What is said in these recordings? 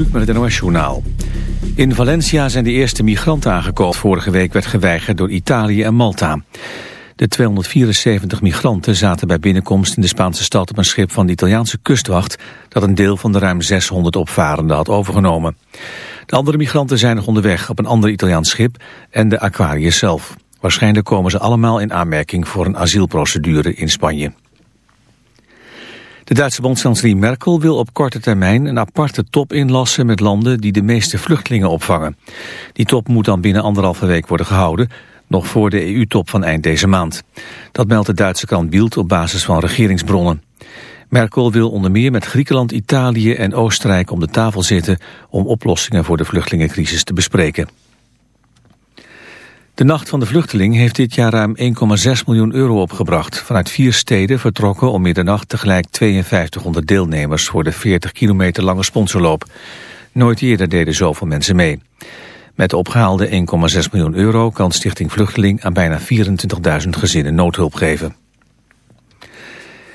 Kluk met het NOS-journaal. In Valencia zijn de eerste migranten aangekomen. Vorige week werd geweigerd door Italië en Malta. De 274 migranten zaten bij binnenkomst in de Spaanse stad op een schip van de Italiaanse kustwacht... dat een deel van de ruim 600 opvarenden had overgenomen. De andere migranten zijn nog onderweg op een ander Italiaans schip en de Aquarius zelf. Waarschijnlijk komen ze allemaal in aanmerking voor een asielprocedure in Spanje. De Duitse bondskanselier Merkel wil op korte termijn een aparte top inlassen met landen die de meeste vluchtelingen opvangen. Die top moet dan binnen anderhalve week worden gehouden, nog voor de EU-top van eind deze maand. Dat meldt de Duitse krant Bild op basis van regeringsbronnen. Merkel wil onder meer met Griekenland, Italië en Oostenrijk om de tafel zitten om oplossingen voor de vluchtelingencrisis te bespreken. De Nacht van de Vluchteling heeft dit jaar ruim 1,6 miljoen euro opgebracht. Vanuit vier steden vertrokken om middernacht tegelijk 5200 deelnemers voor de 40 kilometer lange sponsorloop. Nooit eerder deden zoveel mensen mee. Met de opgehaalde 1,6 miljoen euro kan Stichting Vluchteling aan bijna 24.000 gezinnen noodhulp geven.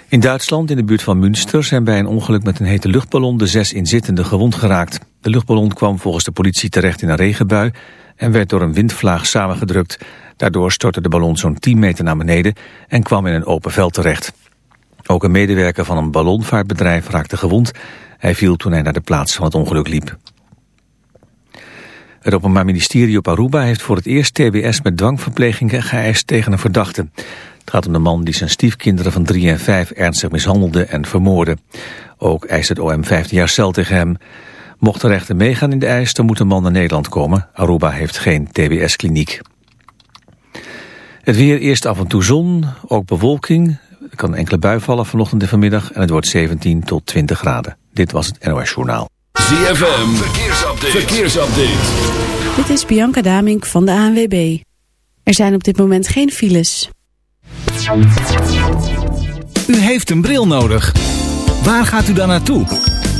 In Duitsland, in de buurt van Münster, zijn bij een ongeluk met een hete luchtballon de zes inzittenden gewond geraakt. De luchtballon kwam volgens de politie terecht in een regenbui en werd door een windvlaag samengedrukt. Daardoor stortte de ballon zo'n 10 meter naar beneden en kwam in een open veld terecht. Ook een medewerker van een ballonvaartbedrijf raakte gewond. Hij viel toen hij naar de plaats van het ongeluk liep. Het Openbaar Ministerie op Aruba heeft voor het eerst TBS met dwangverplegingen geëist tegen een verdachte. Het gaat om de man die zijn stiefkinderen van 3 en 5 ernstig mishandelde en vermoordde. Ook eist het OM 15 jaar cel tegen hem. Mocht de rechter meegaan in de eis, dan moet de man naar Nederland komen. Aruba heeft geen TBS-kliniek. Het weer eerst af en toe zon, ook bewolking. Er kan enkele bui vallen vanochtend en vanmiddag en het wordt 17 tot 20 graden. Dit was het NOS Journaal. ZFM, verkeersupdate. verkeersupdate. Dit is Bianca Damink van de ANWB. Er zijn op dit moment geen files. U heeft een bril nodig. Waar gaat u dan naartoe?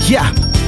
Ja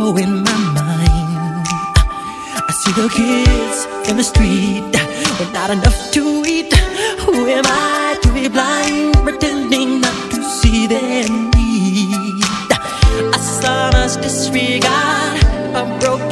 hero in my mind. I see the kids in the street but not enough to eat. Who am I to be blind, pretending not to see their need? I saw much disregard, a broken.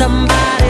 somebody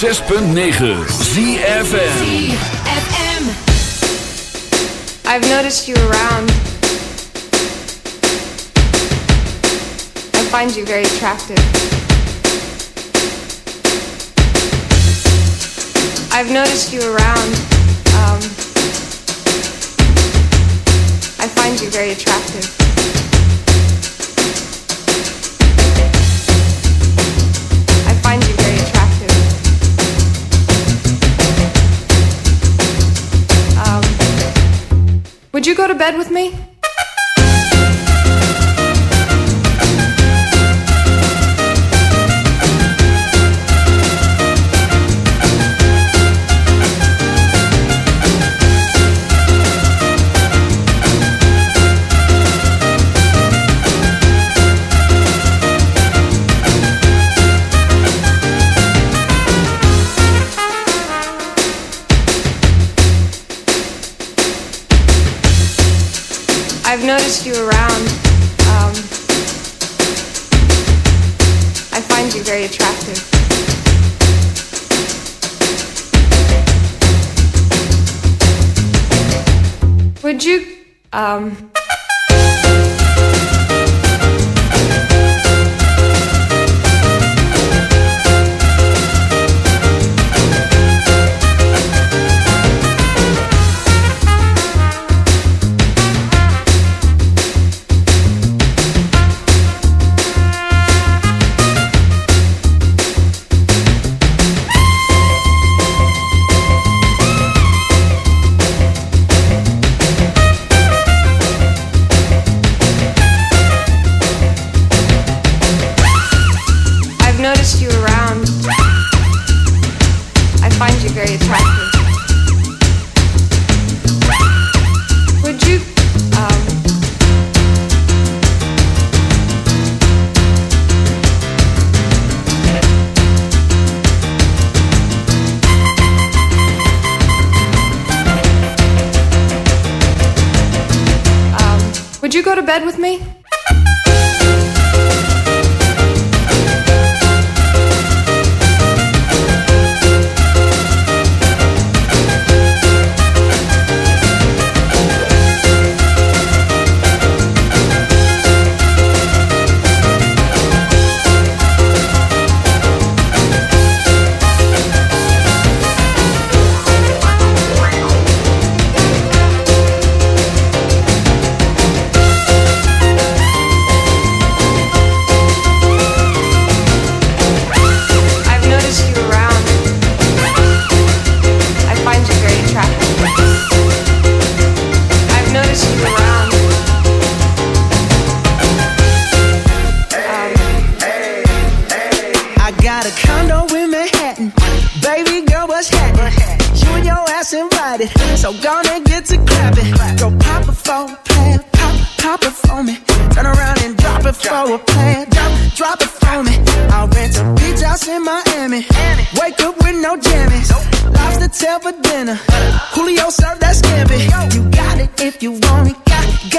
106.9 ZFM. ZFM. I've noticed you around. I find you very attractive. I've noticed you around. Um, I find you very attractive. Go to bed with me?